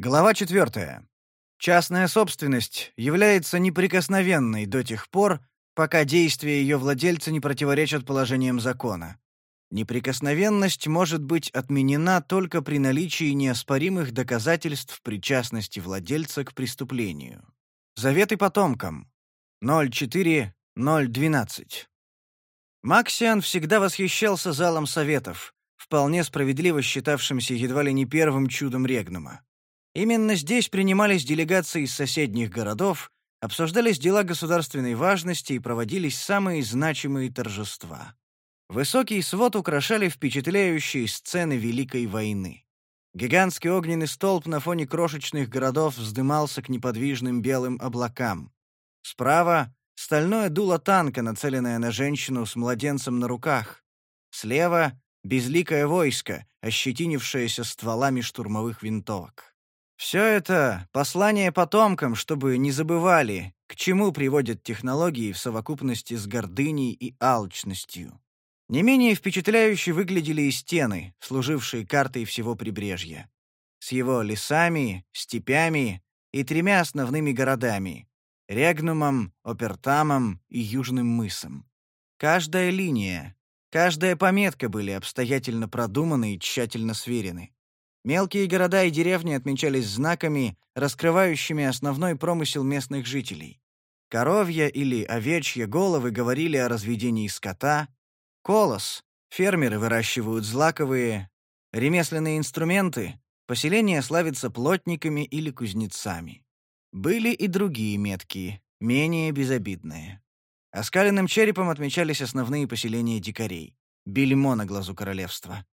Глава 4. Частная собственность является неприкосновенной до тех пор, пока действия ее владельца не противоречат положениям закона. Неприкосновенность может быть отменена только при наличии неоспоримых доказательств причастности владельца к преступлению. Заветы потомкам. 04.012. Максиан всегда восхищался залом советов, вполне справедливо считавшимся едва ли не первым чудом Регнума. Именно здесь принимались делегации из соседних городов, обсуждались дела государственной важности и проводились самые значимые торжества. Высокий свод украшали впечатляющие сцены Великой войны. Гигантский огненный столб на фоне крошечных городов вздымался к неподвижным белым облакам. Справа — стальное дуло танка, нацеленное на женщину с младенцем на руках. Слева — безликое войско, ощетинившееся стволами штурмовых винтовок. Все это — послание потомкам, чтобы не забывали, к чему приводят технологии в совокупности с гордыней и алчностью. Не менее впечатляюще выглядели и стены, служившие картой всего прибрежья. С его лесами, степями и тремя основными городами — Регнумом, Опертамом и Южным мысом. Каждая линия, каждая пометка были обстоятельно продуманы и тщательно сверены. Мелкие города и деревни отмечались знаками, раскрывающими основной промысел местных жителей. Коровья или овечья головы говорили о разведении скота, колос — фермеры выращивают злаковые, ремесленные инструменты, поселение славится плотниками или кузнецами. Были и другие метки, менее безобидные. Оскаленным черепом отмечались основные поселения дикарей, бельмо на глазу королевства.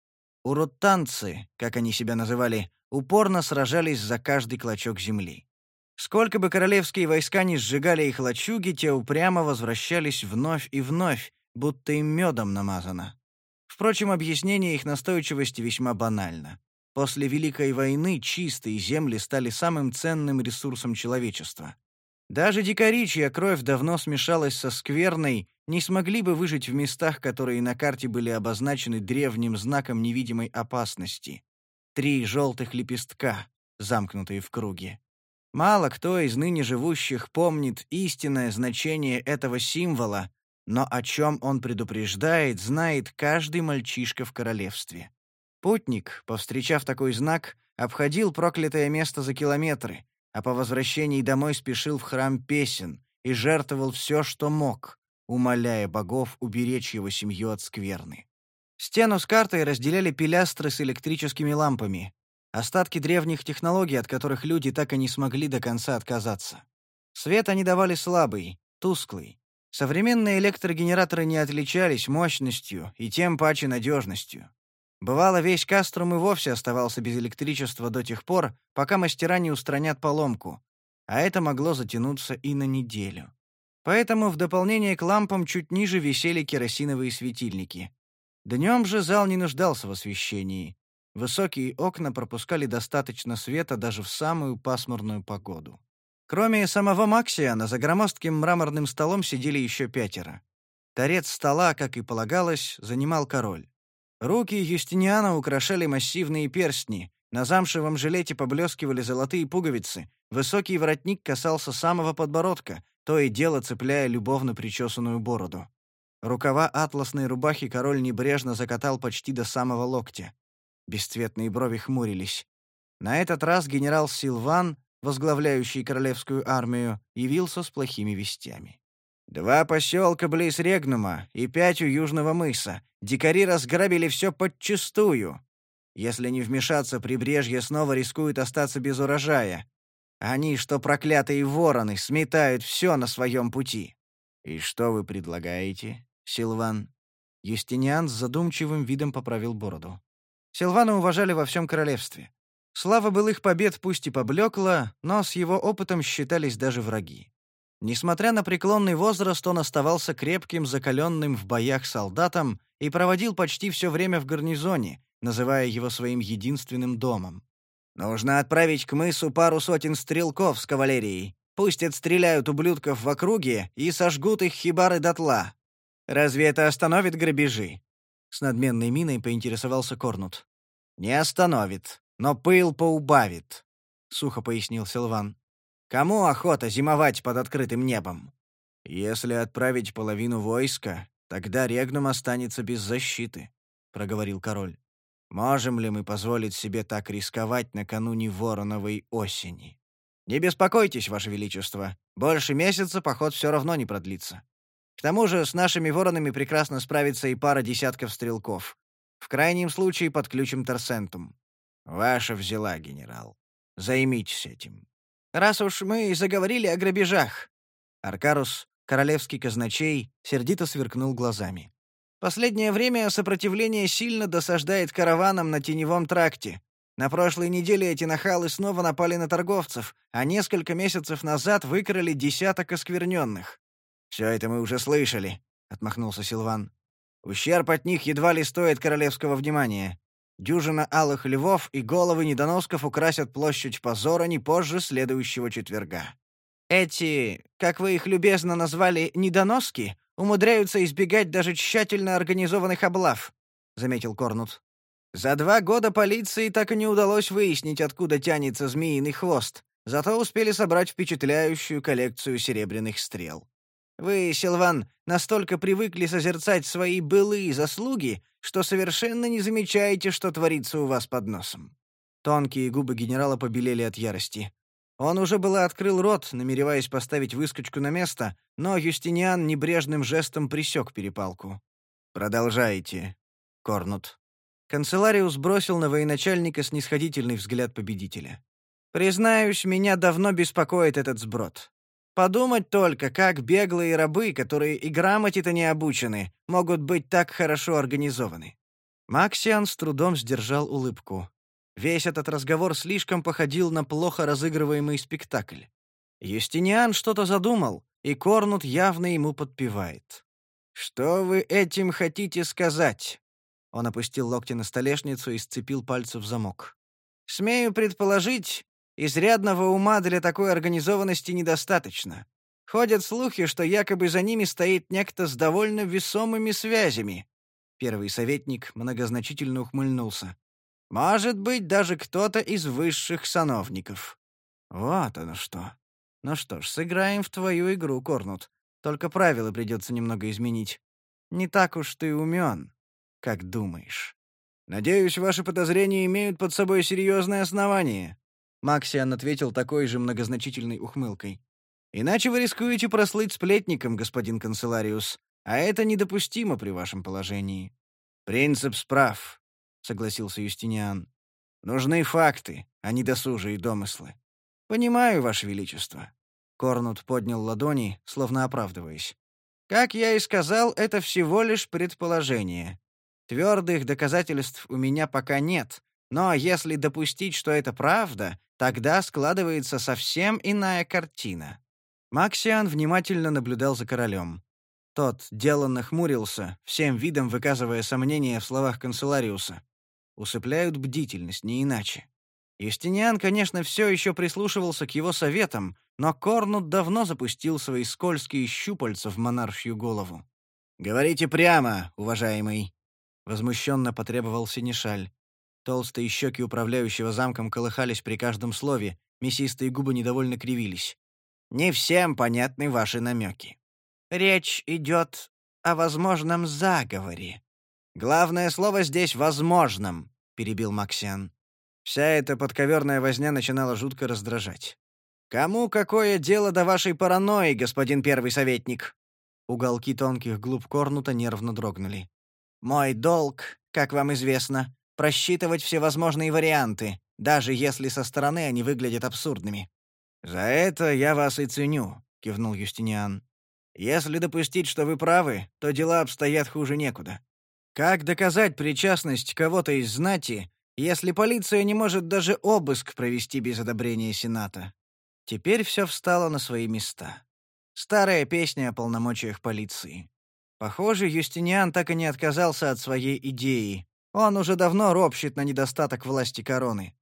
Урутанцы, как они себя называли, упорно сражались за каждый клочок земли. Сколько бы королевские войска ни сжигали их лачуги, те упрямо возвращались вновь и вновь, будто им медом намазано. Впрочем, объяснение их настойчивости весьма банально. После Великой войны чистые земли стали самым ценным ресурсом человечества. Даже дикари, чья кровь давно смешалась со скверной, не смогли бы выжить в местах, которые на карте были обозначены древним знаком невидимой опасности. Три желтых лепестка, замкнутые в круге. Мало кто из ныне живущих помнит истинное значение этого символа, но о чем он предупреждает, знает каждый мальчишка в королевстве. Путник, повстречав такой знак, обходил проклятое место за километры, а по возвращении домой спешил в храм песен и жертвовал все, что мог, умоляя богов уберечь его семью от скверны. Стену с картой разделяли пилястры с электрическими лампами, остатки древних технологий, от которых люди так и не смогли до конца отказаться. Свет они давали слабый, тусклый. Современные электрогенераторы не отличались мощностью и тем паче надежностью. Бывало, весь Каструм и вовсе оставался без электричества до тех пор, пока мастера не устранят поломку, а это могло затянуться и на неделю. Поэтому в дополнение к лампам чуть ниже висели керосиновые светильники. Днем же зал не нуждался в освещении. Высокие окна пропускали достаточно света даже в самую пасмурную погоду. Кроме самого Максиана, за громоздким мраморным столом сидели еще пятеро. Торец стола, как и полагалось, занимал король. Руки Юстиниана украшали массивные перстни, на замшевом жилете поблескивали золотые пуговицы, высокий воротник касался самого подбородка, то и дело цепляя любовно причесанную бороду. Рукава атласной рубахи король небрежно закатал почти до самого локтя. Бесцветные брови хмурились. На этот раз генерал Силван, возглавляющий королевскую армию, явился с плохими вестями. Два поселка близ Регнума и пять у Южного мыса. Дикари разграбили все подчистую. Если не вмешаться, прибрежье снова рискует остаться без урожая. Они, что проклятые вороны, сметают все на своем пути. «И что вы предлагаете, Силван?» Юстиниан с задумчивым видом поправил бороду. Силвана уважали во всем королевстве. Слава былых побед пусть и поблекла, но с его опытом считались даже враги. Несмотря на преклонный возраст, он оставался крепким, закаленным в боях солдатом и проводил почти все время в гарнизоне, называя его своим единственным домом. «Нужно отправить к мысу пару сотен стрелков с кавалерией. Пусть отстреляют ублюдков в округе и сожгут их хибары дотла. Разве это остановит грабежи?» С надменной миной поинтересовался Корнут. «Не остановит, но пыл поубавит. сухо пояснил Силван. «Кому охота зимовать под открытым небом?» «Если отправить половину войска, тогда Регнум останется без защиты», — проговорил король. «Можем ли мы позволить себе так рисковать накануне Вороновой осени?» «Не беспокойтесь, Ваше Величество. Больше месяца поход все равно не продлится. К тому же с нашими воронами прекрасно справится и пара десятков стрелков. В крайнем случае подключим Торсентум. Ваша взяла, генерал. Займитесь этим. Раз уж мы заговорили о грабежах. Аркарус, королевский казначей, сердито сверкнул глазами. Последнее время сопротивление сильно досаждает караванам на теневом тракте. На прошлой неделе эти нахалы снова напали на торговцев, а несколько месяцев назад выкрали десяток оскверненных. «Все это мы уже слышали», — отмахнулся Силван. «Ущерб от них едва ли стоит королевского внимания. Дюжина алых львов и головы недоносков украсят площадь позора не позже следующего четверга. Эти, как вы их любезно назвали, недоноски, умудряются избегать даже тщательно организованных облав», — заметил Корнут. За два года полиции так и не удалось выяснить, откуда тянется змеиный хвост, зато успели собрать впечатляющую коллекцию серебряных стрел. Вы, Силван, настолько привыкли созерцать свои былые заслуги, что совершенно не замечаете, что творится у вас под носом». Тонкие губы генерала побелели от ярости. Он уже было открыл рот, намереваясь поставить выскочку на место, но Юстиниан небрежным жестом присек перепалку. «Продолжайте, Корнут». Канцелариус бросил на военачальника снисходительный взгляд победителя. «Признаюсь, меня давно беспокоит этот сброд. Подумать только, как беглые рабы, которые и грамоте-то не обучены, могут быть так хорошо организованы». Максиан с трудом сдержал улыбку. Весь этот разговор слишком походил на плохо разыгрываемый спектакль. Юстиниан что-то задумал, и Корнут явно ему подпевает. «Что вы этим хотите сказать?» Он опустил локти на столешницу и сцепил пальцы в замок. «Смею предположить, изрядного ума для такой организованности недостаточно. Ходят слухи, что якобы за ними стоит некто с довольно весомыми связями». Первый советник многозначительно ухмыльнулся. «Может быть, даже кто-то из высших сановников». «Вот оно что. Ну что ж, сыграем в твою игру, Корнут. Только правила придется немного изменить. Не так уж ты умен как думаешь. Надеюсь, ваши подозрения имеют под собой серьезное основание. Максиан ответил такой же многозначительной ухмылкой. Иначе вы рискуете прослыть сплетником, господин канцелариус, а это недопустимо при вашем положении. Принцип справ, согласился Юстиниан. Нужны факты, а не досужие домыслы. Понимаю, ваше величество. Корнут поднял ладони, словно оправдываясь. Как я и сказал, это всего лишь предположение. Твердых доказательств у меня пока нет, но если допустить, что это правда, тогда складывается совсем иная картина. Максиан внимательно наблюдал за королем. Тот деланно хмурился, всем видом выказывая сомнения в словах канцелариуса. Усыпляют бдительность, не иначе. Юстиниан, конечно, все еще прислушивался к его советам, но Корнут давно запустил свои скользкие щупальца в монаршью голову. «Говорите прямо, уважаемый», Возмущенно потребовал Синишаль. Толстые щеки управляющего замком колыхались при каждом слове, мясистые губы недовольно кривились. «Не всем понятны ваши намеки. Речь идет о возможном заговоре. Главное слово здесь «возможном», — перебил Максиан. Вся эта подковерная возня начинала жутко раздражать. «Кому какое дело до вашей паранойи, господин первый советник?» Уголки тонких глуб Корнута нервно дрогнули. Мой долг, как вам известно, просчитывать всевозможные варианты, даже если со стороны они выглядят абсурдными. За это я вас и ценю, кивнул Юстиниан. Если допустить, что вы правы, то дела обстоят хуже некуда. Как доказать причастность кого-то из знати, если полиция не может даже обыск провести без одобрения Сената? Теперь все встало на свои места. Старая песня о полномочиях полиции. Похоже, Юстиниан так и не отказался от своей идеи. Он уже давно ропщет на недостаток власти короны.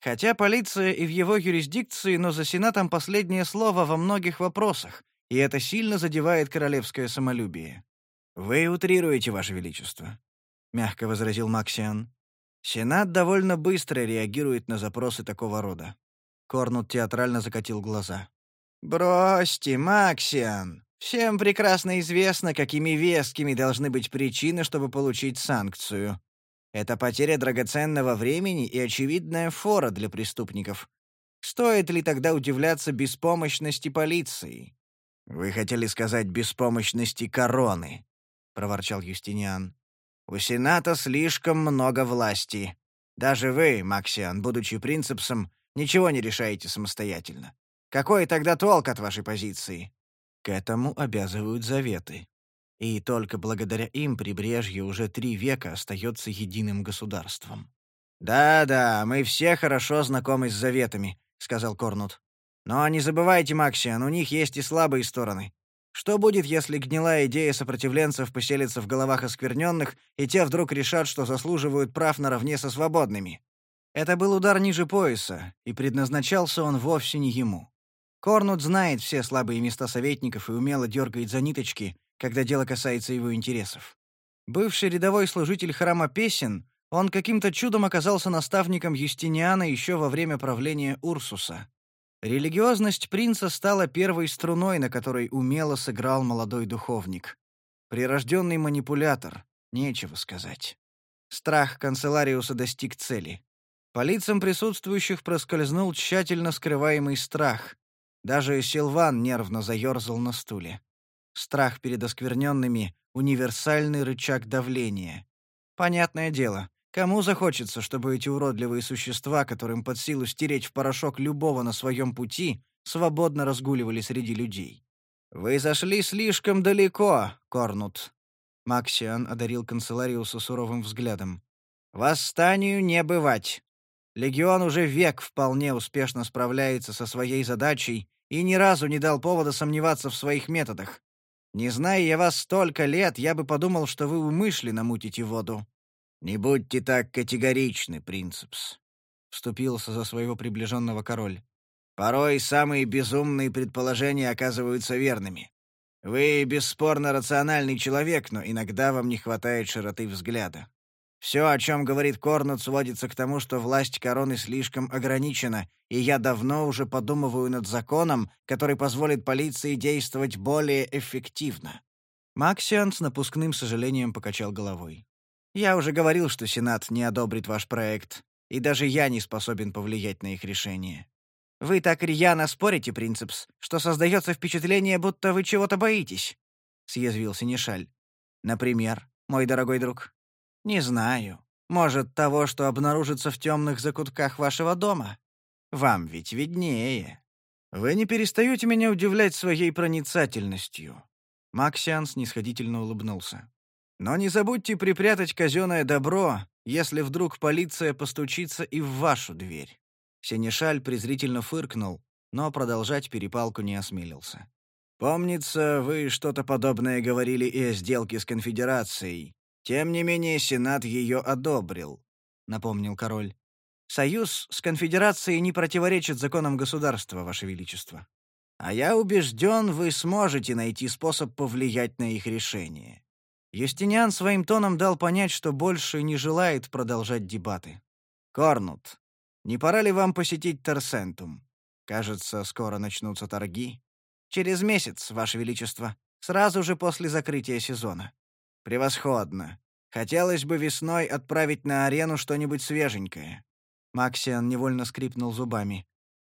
Хотя полиция и в его юрисдикции, но за Сенатом последнее слово во многих вопросах, и это сильно задевает королевское самолюбие. «Вы утрируете, Ваше Величество», — мягко возразил Максиан. «Сенат довольно быстро реагирует на запросы такого рода. Корнут театрально закатил глаза. «Бросьте, Максиан! Всем прекрасно известно, какими вескими должны быть причины, чтобы получить санкцию. Это потеря драгоценного времени и очевидная фора для преступников. Стоит ли тогда удивляться беспомощности полиции? «Вы хотели сказать беспомощности короны», — проворчал Юстиниан. «У Сената слишком много власти. Даже вы, Максиан, будучи принципсом, ничего не решаете самостоятельно. Какой тогда толк от вашей позиции?» К этому обязывают заветы. И только благодаря им прибрежье уже три века остается единым государством. «Да-да, мы все хорошо знакомы с заветами», — сказал Корнут. «Но не забывайте, Максиан, у них есть и слабые стороны. Что будет, если гнилая идея сопротивленцев поселится в головах оскверненных, и те вдруг решат, что заслуживают прав наравне со свободными?» Это был удар ниже пояса, и предназначался он вовсе не ему. Корнут знает все слабые места советников и умело дергает за ниточки, когда дело касается его интересов. Бывший рядовой служитель храма песен, он каким-то чудом оказался наставником Юстиниана еще во время правления Урсуса. Религиозность принца стала первой струной, на которой умело сыграл молодой духовник. Прирожденный манипулятор, нечего сказать. Страх канцелариуса достиг цели. По лицам присутствующих проскользнул тщательно скрываемый страх, даже Силван нервно заерзал на стуле. Страх перед оскверненными — универсальный рычаг давления. Понятное дело, кому захочется, чтобы эти уродливые существа, которым под силу стереть в порошок любого на своем пути, свободно разгуливали среди людей? «Вы зашли слишком далеко, Корнут», — Максиан одарил канцелариуса суровым взглядом. «Восстанию не бывать. Легион уже век вполне успешно справляется со своей задачей и ни разу не дал повода сомневаться в своих методах. Не зная я вас столько лет, я бы подумал, что вы умышленно мутите воду. Не будьте так категоричны, принципс, вступился за своего приближенного король. Порой самые безумные предположения оказываются верными. Вы бесспорно рациональный человек, но иногда вам не хватает широты взгляда. Все, о чем говорит Корнут, сводится к тому, что власть короны слишком ограничена, и я давно уже подумываю над законом, который позволит полиции действовать более эффективно». Максиан с напускным сожалением покачал головой. «Я уже говорил, что Сенат не одобрит ваш проект, и даже я не способен повлиять на их решение. Вы так рьяно спорите, Принцепс, что создается впечатление, будто вы чего-то боитесь», — съязвил Синишаль. «Например, мой дорогой друг?» Не знаю. Может, того, что обнаружится в темных закутках вашего дома? Вам ведь виднее. Вы не перестаете меня удивлять своей проницательностью. Максиан снисходительно улыбнулся. Но не забудьте припрятать казенное добро, если вдруг полиция постучится и в вашу дверь. Сенешаль презрительно фыркнул, но продолжать перепалку не осмелился. «Помнится, вы что-то подобное говорили и о сделке с конфедерацией. Тем не менее, Сенат ее одобрил, напомнил король. Союз с конфедерацией не противоречит законам государства, ваше величество. А я убежден, вы сможете найти способ повлиять на их решение. Юстиниан своим тоном дал понять, что больше не желает продолжать дебаты. Корнут, не пора ли вам посетить Терсентум? Кажется, скоро начнутся торги. Через месяц, ваше величество, сразу же после закрытия сезона. «Превосходно. Хотелось бы весной отправить на арену что-нибудь свеженькое». Максиан невольно скрипнул зубами.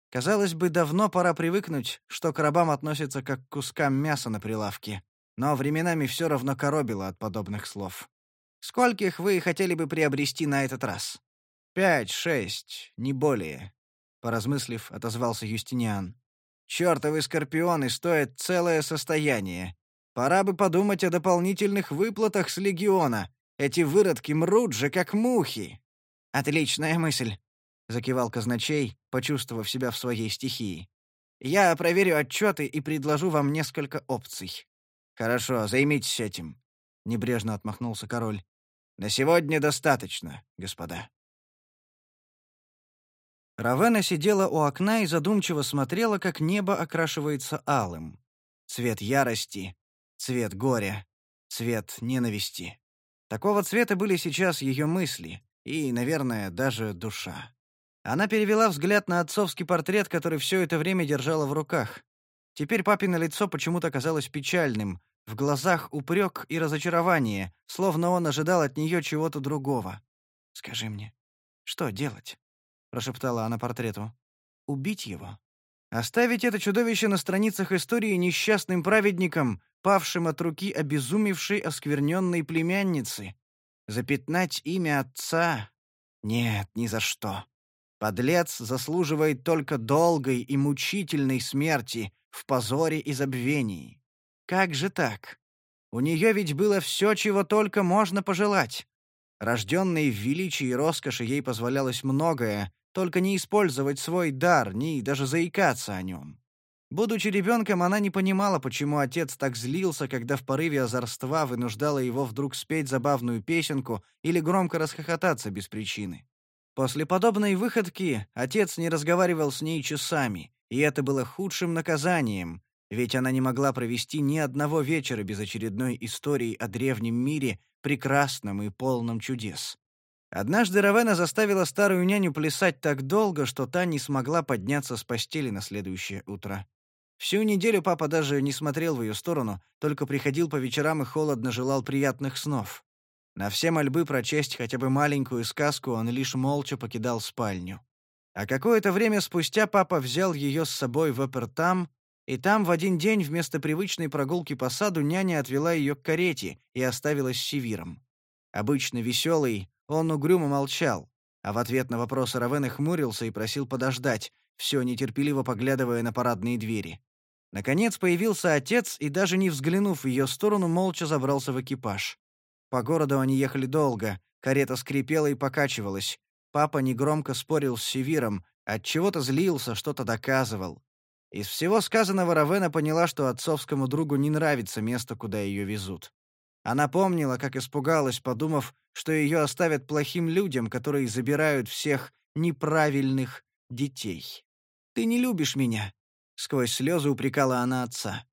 Казалось бы, давно пора привыкнуть, что к рабам относятся как к кускам мяса на прилавке. Но временами все равно коробило от подобных слов. «Скольких вы хотели бы приобрести на этот раз?» «Пять, шесть, не более», — поразмыслив, отозвался Юстиниан. «Чёртовы скорпионы стоят целое состояние. Пора бы подумать о дополнительных выплатах с легиона. Эти выродки мрут же, как мухи. Отличная мысль, закивал казначей, почувствовав себя в своей стихии. Я проверю отчеты и предложу вам несколько опций. Хорошо, займитесь этим, небрежно отмахнулся король. На сегодня достаточно, господа. Равена сидела у окна и задумчиво смотрела, как небо окрашивается алым. Цвет ярости, цвет горя, цвет ненависти. Такого цвета были сейчас ее мысли и, наверное, даже душа. Она перевела взгляд на отцовский портрет, который все это время держала в руках. Теперь папино лицо почему-то казалось печальным, в глазах упрек и разочарование, словно он ожидал от нее чего-то другого. «Скажи мне, что делать?» — прошептала она портрету. «Убить его? Оставить это чудовище на страницах истории несчастным праведником, павшим от руки обезумевшей оскверненной племянницы? Запятнать имя отца? Нет, ни за что. Подлец заслуживает только долгой и мучительной смерти в позоре и забвении. Как же так? У нее ведь было все, чего только можно пожелать. Рожденной в величии и роскоши ей позволялось многое, только не использовать свой дар, ни даже заикаться о нем. Будучи ребенком, она не понимала, почему отец так злился, когда в порыве озорства вынуждала его вдруг спеть забавную песенку или громко расхохотаться без причины. После подобной выходки отец не разговаривал с ней часами, и это было худшим наказанием, ведь она не могла провести ни одного вечера без очередной истории о древнем мире, прекрасном и полном чудес. Однажды Равена заставила старую няню плясать так долго, что та не смогла подняться с постели на следующее утро. Всю неделю папа даже не смотрел в ее сторону, только приходил по вечерам и холодно желал приятных снов. На все мольбы прочесть хотя бы маленькую сказку он лишь молча покидал спальню. А какое-то время спустя папа взял ее с собой в Эпертам, и там в один день вместо привычной прогулки по саду няня отвела ее к карете и оставила с Севиром. Обычно веселый, он угрюмо молчал, а в ответ на вопросы Равены хмурился и просил подождать, все нетерпеливо поглядывая на парадные двери. Наконец появился отец и, даже не взглянув в ее сторону, молча забрался в экипаж. По городу они ехали долго, карета скрипела и покачивалась. Папа негромко спорил с Севиром, от чего то злился, что-то доказывал. Из всего сказанного Равена поняла, что отцовскому другу не нравится место, куда ее везут. Она помнила, как испугалась, подумав, что ее оставят плохим людям, которые забирают всех неправильных детей. «Ты не любишь меня», — сквозь слезы упрекала она отца.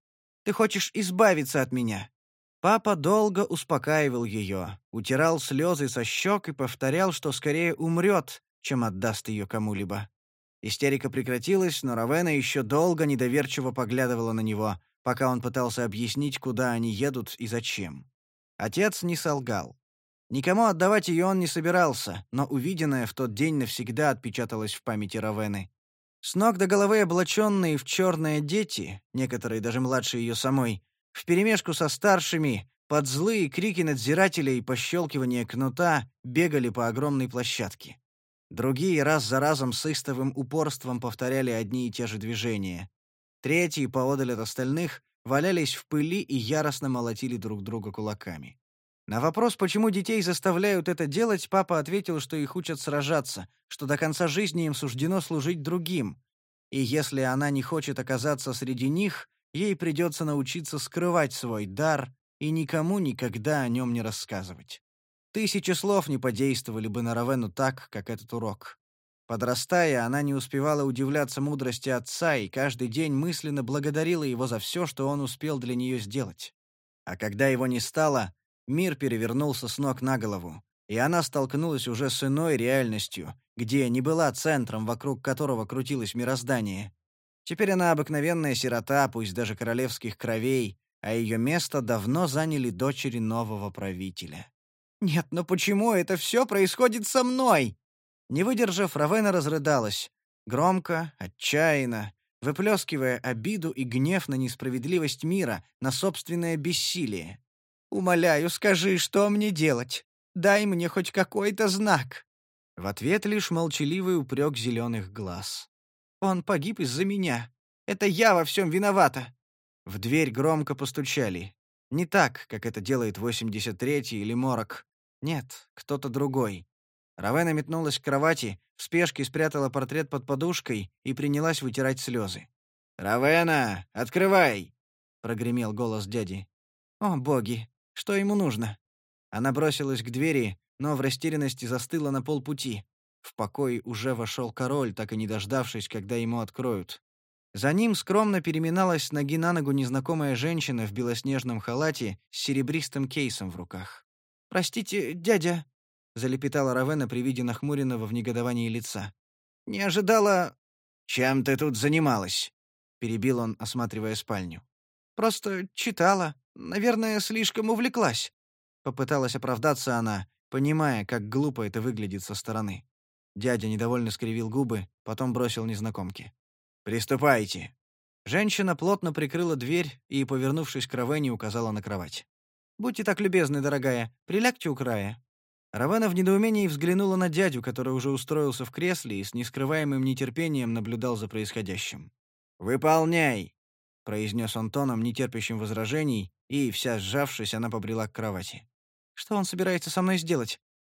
«Ты хочешь избавиться от меня. Папа долго успокаивал ее, утирал слезы со щек и повторял, что скорее умрет, чем отдаст ее кому-либо. Истерика прекратилась, но Равена еще долго недоверчиво поглядывала на него, пока он пытался объяснить, куда они едут и зачем. Отец не солгал. Никому отдавать ее он не собирался, но увиденное в тот день навсегда отпечаталось в памяти Равены. С ног до головы облаченные в черные дети, некоторые даже младше ее самой, вперемешку со старшими, под злые крики надзирателей и пощелкивание кнута бегали по огромной площадке. Другие раз за разом с истовым упорством повторяли одни и те же движения. Третьи, поодаль от остальных, валялись в пыли и яростно молотили друг друга кулаками. На вопрос, почему детей заставляют это делать, папа ответил, что их учат сражаться, что до конца жизни им суждено служить другим. И если она не хочет оказаться среди них, ей придется научиться скрывать свой дар и никому никогда о нем не рассказывать. Тысячи слов не подействовали бы на Равену так, как этот урок. Подрастая, она не успевала удивляться мудрости отца и каждый день мысленно благодарила его за все, что он успел для нее сделать. А когда его не стало, мир перевернулся с ног на голову, и она столкнулась уже с иной реальностью, где не была центром, вокруг которого крутилось мироздание, Теперь она обыкновенная сирота, пусть даже королевских кровей, а ее место давно заняли дочери нового правителя. «Нет, но почему это все происходит со мной?» Не выдержав, Равена разрыдалась. Громко, отчаянно, выплескивая обиду и гнев на несправедливость мира, на собственное бессилие. «Умоляю, скажи, что мне делать? Дай мне хоть какой-то знак!» В ответ лишь молчаливый упрек зеленых глаз. Он погиб из-за меня. Это я во всем виновата!» В дверь громко постучали. Не так, как это делает 83-й или Морок. Нет, кто-то другой. Равена метнулась к кровати, в спешке спрятала портрет под подушкой и принялась вытирать слезы. «Равена, открывай!» — прогремел голос дяди. «О, боги! Что ему нужно?» Она бросилась к двери, но в растерянности застыла на полпути. В покой уже вошел король, так и не дождавшись, когда ему откроют. За ним скромно переминалась ноги на ногу незнакомая женщина в белоснежном халате с серебристым кейсом в руках. «Простите, дядя», — залепетала Равена при виде нахмуренного в негодовании лица. Не ожидала...» «Чем ты тут занималась?» — перебил он, осматривая спальню. «Просто читала. Наверное, слишком увлеклась». Попыталась оправдаться она, понимая, как глупо это выглядит со стороны. Дядя недовольно скривил губы, потом бросил незнакомке. «Приступайте». Женщина плотно прикрыла дверь и, повернувшись к Равене, указала на кровать. «Будьте так любезны, дорогая, прилягте у края». Равена в недоумении взглянула на дядю, который уже устроился в кресле и с нескрываемым нетерпением наблюдал за происходящим. «Выполняй!» — произнес он тоном, нетерпящим возражений, и, вся сжавшись, она побрела к кровати. «Что он собирается со мной сделать?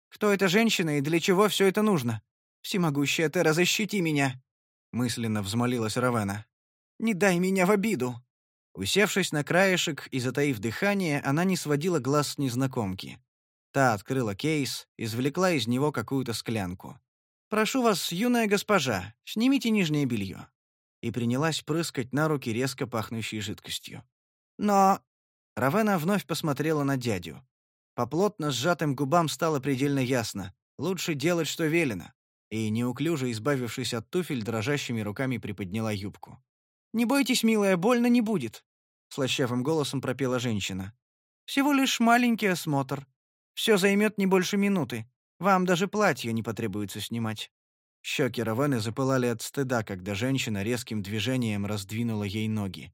Кто эта женщина и для чего все это нужно? Всемогущая Тера, защити меня!» — мысленно взмолилась Равена. «Не дай меня в обиду!» Усевшись на краешек и затаив дыхание, она не сводила глаз с незнакомки. Та открыла кейс, извлекла из него какую-то склянку. «Прошу вас, юная госпожа, снимите нижнее белье». И принялась прыскать на руки резко пахнущей жидкостью. «Но...» Равена вновь посмотрела на дядю. По плотно сжатым губам стало предельно ясно. Лучше делать, что велено. И, неуклюже избавившись от туфель, дрожащими руками приподняла юбку. «Не бойтесь, милая, больно не будет», — слащавым голосом пропела женщина. «Всего лишь маленький осмотр. Все займет не больше минуты. Вам даже платье не потребуется снимать». Щеки Равены запылали от стыда, когда женщина резким движением раздвинула ей ноги.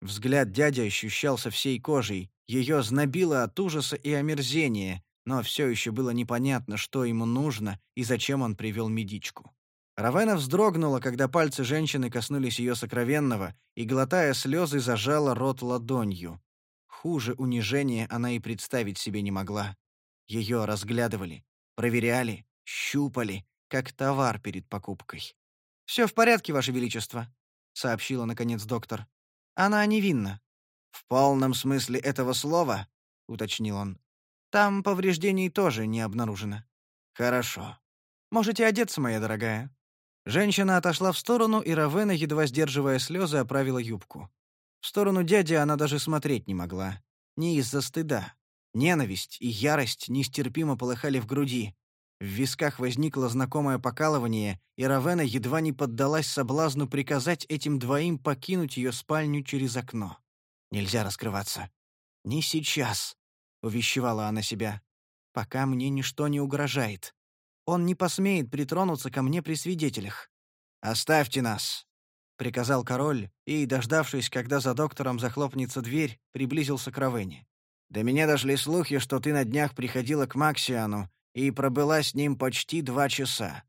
Взгляд дяди ощущался всей кожей, ее знобило от ужаса и омерзения, но все еще было непонятно, что ему нужно и зачем он привел медичку. Равена вздрогнула, когда пальцы женщины коснулись ее сокровенного, и, глотая слезы, зажала рот ладонью. Хуже унижения она и представить себе не могла. Ее разглядывали, проверяли, щупали, как товар перед покупкой. «Все в порядке, Ваше Величество», — сообщила, наконец, доктор. «Она невинна». «В полном смысле этого слова?» — уточнил он. «Там повреждений тоже не обнаружено». «Хорошо. Можете одеться, моя дорогая». Женщина отошла в сторону, и Равена, едва сдерживая слезы, оправила юбку. В сторону дяди она даже смотреть не могла. Не из-за стыда. Ненависть и ярость нестерпимо полыхали в груди. В висках возникло знакомое покалывание, и Равена едва не поддалась соблазну приказать этим двоим покинуть ее спальню через окно. «Нельзя раскрываться. Не сейчас», — увещевала она себя. «Пока мне ничто не угрожает. Он не посмеет притронуться ко мне при свидетелях. Оставьте нас», — приказал король, и, дождавшись, когда за доктором захлопнется дверь, приблизился к Равене. До меня дошли слухи, что ты на днях приходила к Максиану и пробыла с ним почти два часа.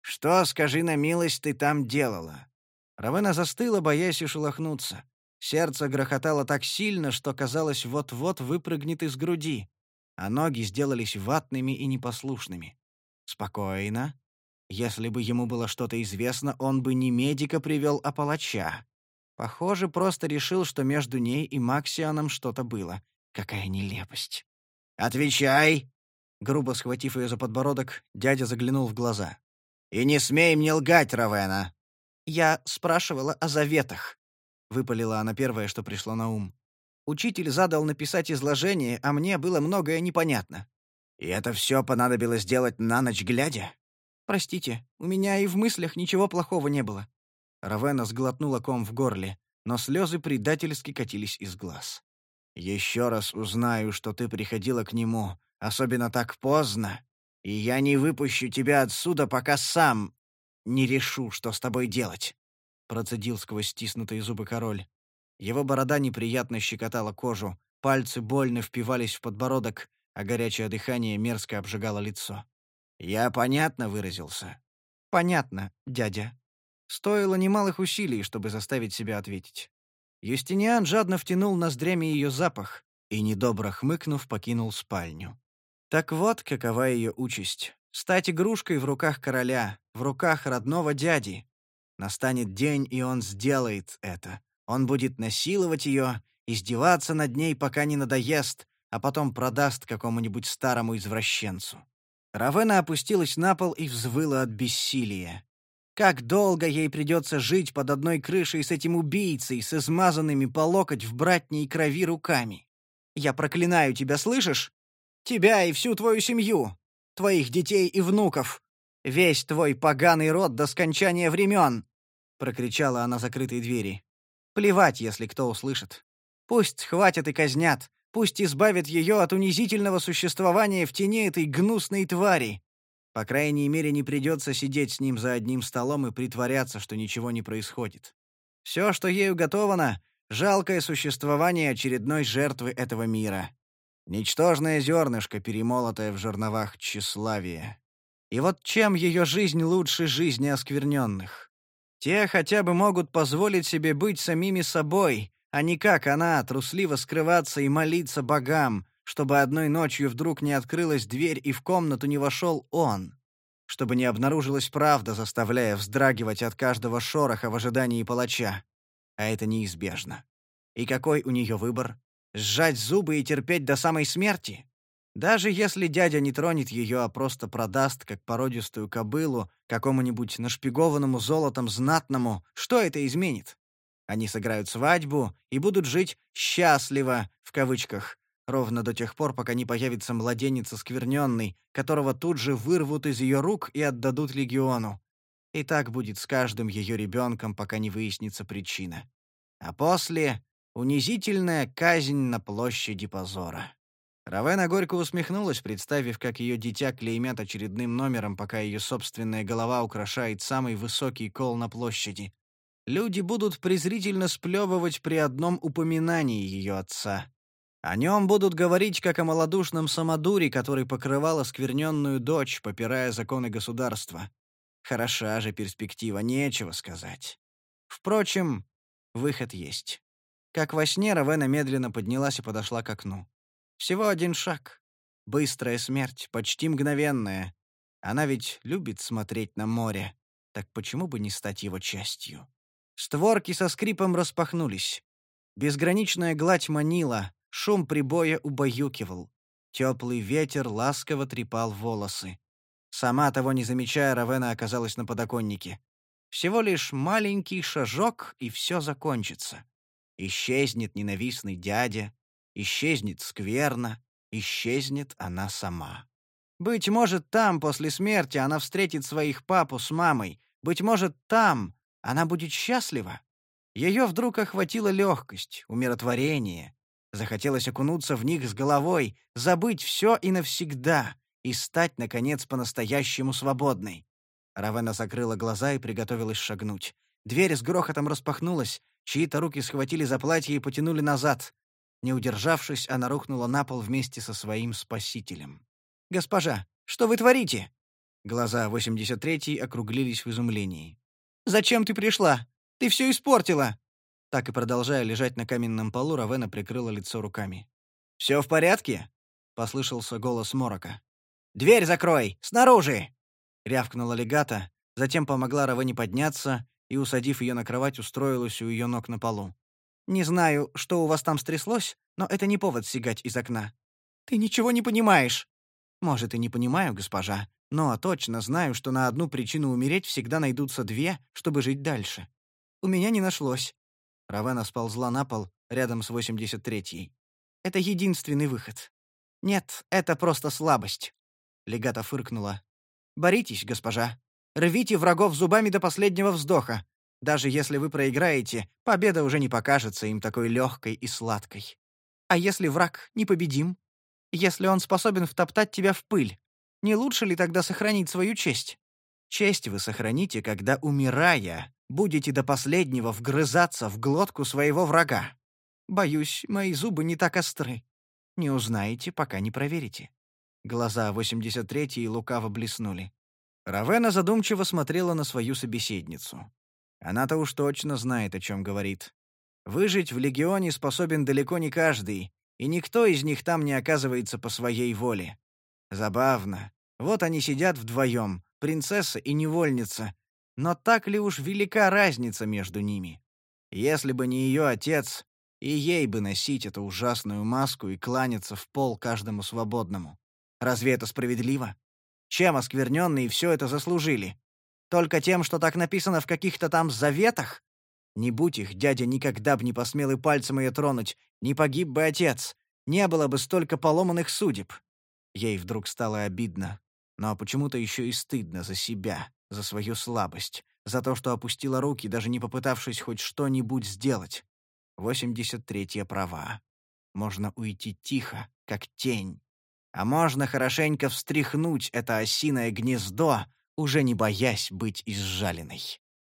Что, скажи на милость, ты там делала?» Равена застыла, боясь ушелохнуться. Сердце грохотало так сильно, что, казалось, вот-вот выпрыгнет из груди, а ноги сделались ватными и непослушными. «Спокойно. Если бы ему было что-то известно, он бы не медика привел, а палача. Похоже, просто решил, что между ней и Максианом что-то было. Какая нелепость. «Отвечай!» Грубо схватив ее за подбородок, дядя заглянул в глаза. «И не смей мне лгать, Равена!» «Я спрашивала о заветах», — выпалила она первое, что пришло на ум. «Учитель задал написать изложение, а мне было многое непонятно». «И это все понадобилось делать на ночь глядя?» «Простите, у меня и в мыслях ничего плохого не было». Равена сглотнула ком в горле, но слезы предательски катились из глаз. Еще раз узнаю, что ты приходила к нему, особенно так поздно, и я не выпущу тебя отсюда, пока сам не решу, что с тобой делать», — процедил сквозь стиснутые зубы король. Его борода неприятно щекотала кожу, пальцы больно впивались в подбородок, а горячее дыхание мерзко обжигало лицо. «Я понятно выразился?» «Понятно, дядя». Стоило немалых усилий, чтобы заставить себя ответить. Юстиниан жадно втянул ноздрями ее запах и, недобро хмыкнув, покинул спальню. Так вот, какова ее участь. Стать игрушкой в руках короля, в руках родного дяди. Настанет день, и он сделает это. Он будет насиловать ее, издеваться над ней, пока не надоест, а потом продаст какому-нибудь старому извращенцу. Равена опустилась на пол и взвыла от бессилия. Как долго ей придется жить под одной крышей с этим убийцей, с измазанными по локоть в братней крови руками? Я проклинаю тебя, слышишь? Тебя и всю твою семью, твоих детей и внуков. Весь твой поганый род до скончания времен!» — прокричала она закрытой двери. «Плевать, если кто услышит. Пусть хватит и казнят, пусть избавят ее от унизительного существования в тени этой гнусной твари. По крайней мере, не придется сидеть с ним за одним столом и притворяться, что ничего не происходит. Все, что ей уготовано — жалкое существование очередной жертвы этого мира. Ничтожное зернышко, перемолотое в жерновах тщеславия. И вот чем ее жизнь лучше жизни оскверненных? Те хотя бы могут позволить себе быть самими собой, а не как она, трусливо скрываться и молиться богам, чтобы одной ночью вдруг не открылась дверь и в комнату не вошел он, чтобы не обнаружилась правда, заставляя вздрагивать от каждого шороха в ожидании палача. А это неизбежно. И какой у нее выбор? Сжать зубы и терпеть до самой смерти? Даже если дядя не тронет ее, а просто продаст, как породистую кобылу, какому-нибудь нашпигованному золотом знатному, что это изменит? Они сыграют свадьбу и будут жить «счастливо», в кавычках, ровно до тех пор, пока не появится младенец оскверненный, которого тут же вырвут из ее рук и отдадут легиону. И так будет с каждым ее ребенком, пока не выяснится причина. А после — унизительная казнь на площади позора. Равена горько усмехнулась, представив, как ее дитя клеймят очередным номером, пока ее собственная голова украшает самый высокий кол на площади. Люди будут презрительно сплевывать при одном упоминании ее отца. О нем будут говорить как о малодушном самодуре, который покрывал оскверненную дочь, попирая законы государства. Хороша же перспектива, нечего сказать. Впрочем, выход есть. Как во сне, Равена медленно поднялась и подошла к окну. Всего один шаг. Быстрая смерть, почти мгновенная. Она ведь любит смотреть на море. Так почему бы не стать его частью? Створки со скрипом распахнулись. Безграничная гладь манила, шум прибоя убаюкивал. Теплый ветер ласково трепал волосы. Сама того не замечая, Равена оказалась на подоконнике. Всего лишь маленький шажок, и все закончится. Исчезнет ненавистный дядя, Исчезнет скверно, исчезнет она сама. Быть может, там, после смерти, она встретит своих папу с мамой. Быть может, там она будет счастлива. Ее вдруг охватила легкость, умиротворение. Захотелось окунуться в них с головой, забыть все и навсегда, и стать, наконец, по-настоящему свободной. Равена закрыла глаза и приготовилась шагнуть. Дверь с грохотом распахнулась, чьи-то руки схватили за платье и потянули назад. Не удержавшись, она рухнула на пол вместе со своим спасителем. «Госпожа, что вы творите?» Глаза 83-й округлились в изумлении. «Зачем ты пришла? Ты все испортила!» Так и продолжая лежать на каменном полу, Равена прикрыла лицо руками. «Все в порядке?» — послышался голос Морока. «Дверь закрой! Снаружи!» — рявкнула легата, затем помогла Равене подняться и, усадив ее на кровать, устроилась у ее ног на полу. Не знаю, что у вас там стряслось, но это не повод сигать из окна. Ты ничего не понимаешь. Может, и не понимаю, госпожа, но точно знаю, что на одну причину умереть всегда найдутся две, чтобы жить дальше. У меня не нашлось. Равена сползла на пол рядом с 83-й. Это единственный выход. Нет, это просто слабость. Легата фыркнула. Боритесь, госпожа. Рвите врагов зубами до последнего вздоха. Даже если вы проиграете, победа уже не покажется им такой легкой и сладкой. А если враг непобедим? Если он способен втоптать тебя в пыль, не лучше ли тогда сохранить свою честь? Честь вы сохраните, когда, умирая, будете до последнего вгрызаться в глотку своего врага. Боюсь, мои зубы не так остры. Не узнаете, пока не проверите». Глаза 83-й лукаво блеснули. Равена задумчиво смотрела на свою собеседницу. Она-то уж точно знает, о чем говорит. Выжить в легионе способен далеко не каждый, и никто из них там не оказывается по своей воле. Забавно. Вот они сидят вдвоем, принцесса и невольница. Но так ли уж велика разница между ними? Если бы не ее отец, и ей бы носить эту ужасную маску и кланяться в пол каждому свободному. Разве это справедливо? Чем оскверненные все это заслужили? Только тем, что так написано в каких-то там заветах? Не будь их, дядя никогда бы не посмел и пальцем ее тронуть, не погиб бы отец, не было бы столько поломанных судеб. Ей вдруг стало обидно, но почему-то еще и стыдно за себя, за свою слабость, за то, что опустила руки, даже не попытавшись хоть что-нибудь сделать. 83-я права. Можно уйти тихо, как тень, а можно хорошенько встряхнуть это осиное гнездо, уже не боясь быть изжаленной.